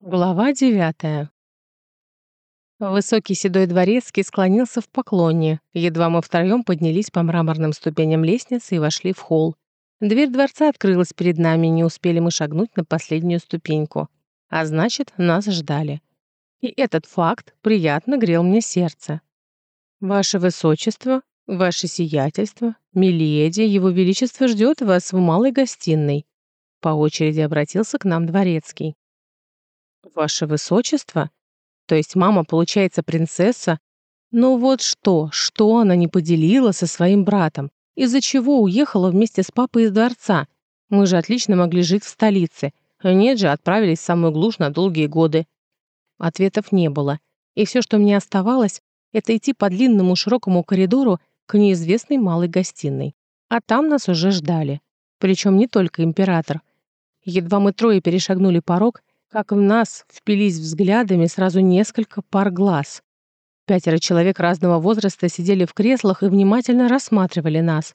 Глава девятая. Высокий седой дворецкий склонился в поклоне. Едва мы втроем поднялись по мраморным ступеням лестницы и вошли в холл. Дверь дворца открылась перед нами, не успели мы шагнуть на последнюю ступеньку. А значит, нас ждали. И этот факт приятно грел мне сердце. «Ваше Высочество, Ваше Сиятельство, Миледи, Его Величество ждет вас в малой гостиной», по очереди обратился к нам дворецкий. «Ваше высочество? То есть мама, получается, принцесса? Ну вот что, что она не поделила со своим братом? Из-за чего уехала вместе с папой из дворца? Мы же отлично могли жить в столице. Нет же, отправились в самую глушь на долгие годы». Ответов не было. И все, что мне оставалось, это идти по длинному широкому коридору к неизвестной малой гостиной. А там нас уже ждали. Причем не только император. Едва мы трое перешагнули порог, как в нас впились взглядами сразу несколько пар глаз. Пятеро человек разного возраста сидели в креслах и внимательно рассматривали нас.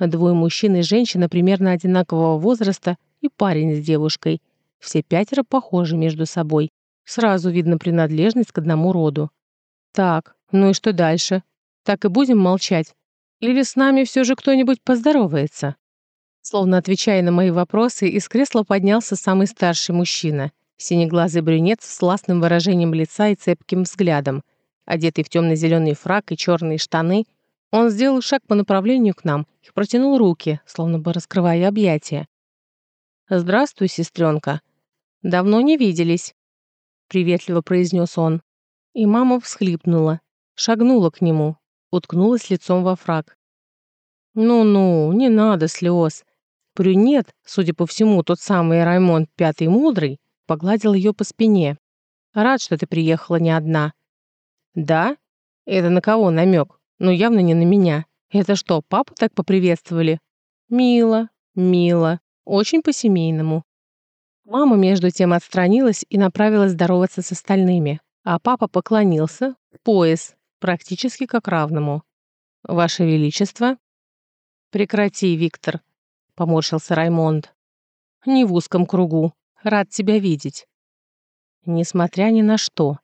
Двое мужчин и женщина примерно одинакового возраста и парень с девушкой. Все пятеро похожи между собой. Сразу видно принадлежность к одному роду. Так, ну и что дальше? Так и будем молчать? Или с нами все же кто-нибудь поздоровается? Словно отвечая на мои вопросы, из кресла поднялся самый старший мужчина — Синеглазый брюнет с властным выражением лица и цепким взглядом. Одетый в темно-зеленый фрак и черные штаны, он сделал шаг по направлению к нам и протянул руки, словно бы раскрывая объятия. «Здравствуй, сестренка. Давно не виделись», — приветливо произнес он. И мама всхлипнула, шагнула к нему, уткнулась лицом во фрак. «Ну-ну, не надо слез. Брюнет, судя по всему, тот самый Раймонд Пятый Мудрый, погладил ее по спине. «Рад, что ты приехала не одна». «Да? Это на кого намек? Ну, явно не на меня. Это что, папу так поприветствовали?» «Мило, мило. Очень по-семейному». Мама между тем отстранилась и направилась здороваться с остальными, а папа поклонился, пояс, практически как равному. «Ваше Величество?» «Прекрати, Виктор», — поморщился Раймонд. «Не в узком кругу. Рад тебя видеть». Несмотря ни на что.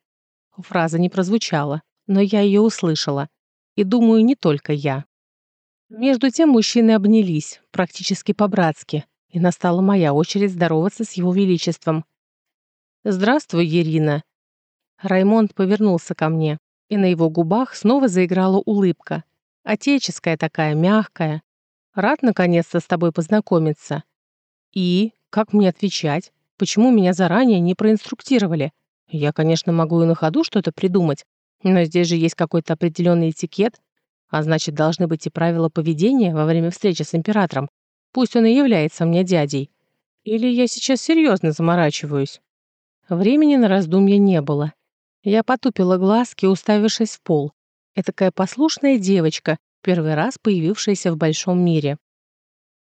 Фраза не прозвучала, но я ее услышала. И думаю, не только я. Между тем мужчины обнялись, практически по-братски, и настала моя очередь здороваться с его величеством. «Здравствуй, Ирина». Раймонд повернулся ко мне, и на его губах снова заиграла улыбка. Отеческая такая, мягкая. Рад наконец-то с тобой познакомиться. И как мне отвечать? Почему меня заранее не проинструктировали? Я, конечно, могу и на ходу что-то придумать, но здесь же есть какой-то определенный этикет, а значит, должны быть и правила поведения во время встречи с императором. Пусть он и является мне дядей. Или я сейчас серьезно заморачиваюсь? Времени на раздумья не было. Я потупила глазки, уставившись в пол. Этакая послушная девочка, первый раз появившаяся в большом мире.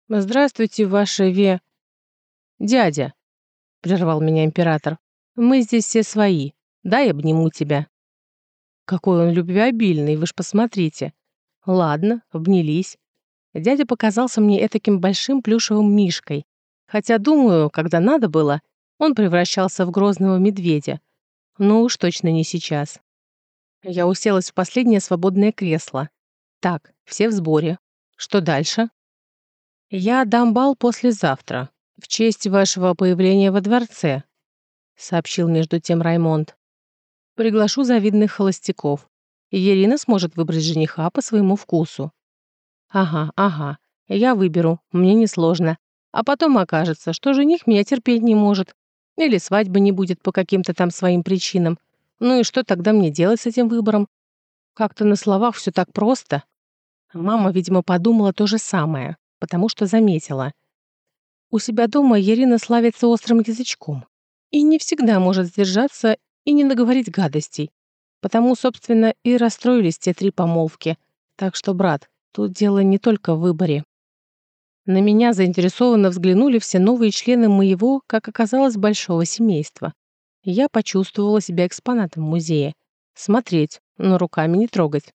«Здравствуйте, ваше ве...» «Дядя», — прервал меня император. «Мы здесь все свои. Дай обниму тебя». Какой он любвеобильный, вы ж посмотрите. Ладно, обнялись. Дядя показался мне этаким большим плюшевым мишкой. Хотя, думаю, когда надо было, он превращался в грозного медведя. Но уж точно не сейчас. Я уселась в последнее свободное кресло. Так, все в сборе. Что дальше? Я дам бал послезавтра в честь вашего появления во дворце», — сообщил между тем Раймонд. «Приглашу завидных холостяков, и Ирина сможет выбрать жениха по своему вкусу». «Ага, ага, я выберу, мне несложно. А потом окажется, что жених меня терпеть не может, или свадьбы не будет по каким-то там своим причинам. Ну и что тогда мне делать с этим выбором? Как-то на словах все так просто». Мама, видимо, подумала то же самое, потому что заметила — у себя дома Ирина славится острым язычком и не всегда может сдержаться и не наговорить гадостей. Потому, собственно, и расстроились те три помолвки. Так что, брат, тут дело не только в выборе. На меня заинтересованно взглянули все новые члены моего, как оказалось, большого семейства. Я почувствовала себя экспонатом музея. Смотреть, но руками не трогать.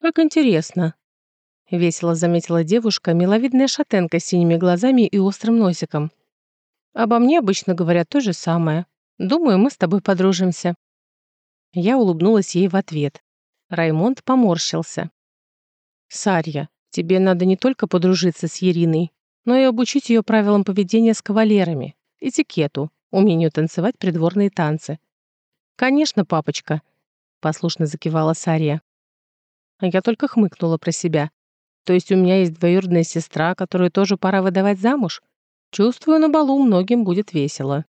Как интересно, — весело заметила девушка, миловидная шатенка с синими глазами и острым носиком. «Обо мне обычно говорят то же самое. Думаю, мы с тобой подружимся». Я улыбнулась ей в ответ. Раймонд поморщился. «Сарья, тебе надо не только подружиться с Ериной, но и обучить ее правилам поведения с кавалерами, этикету, умению танцевать придворные танцы». «Конечно, папочка», — послушно закивала Сарья. А я только хмыкнула про себя. То есть у меня есть двоюродная сестра, которую тоже пора выдавать замуж? Чувствую, на балу многим будет весело.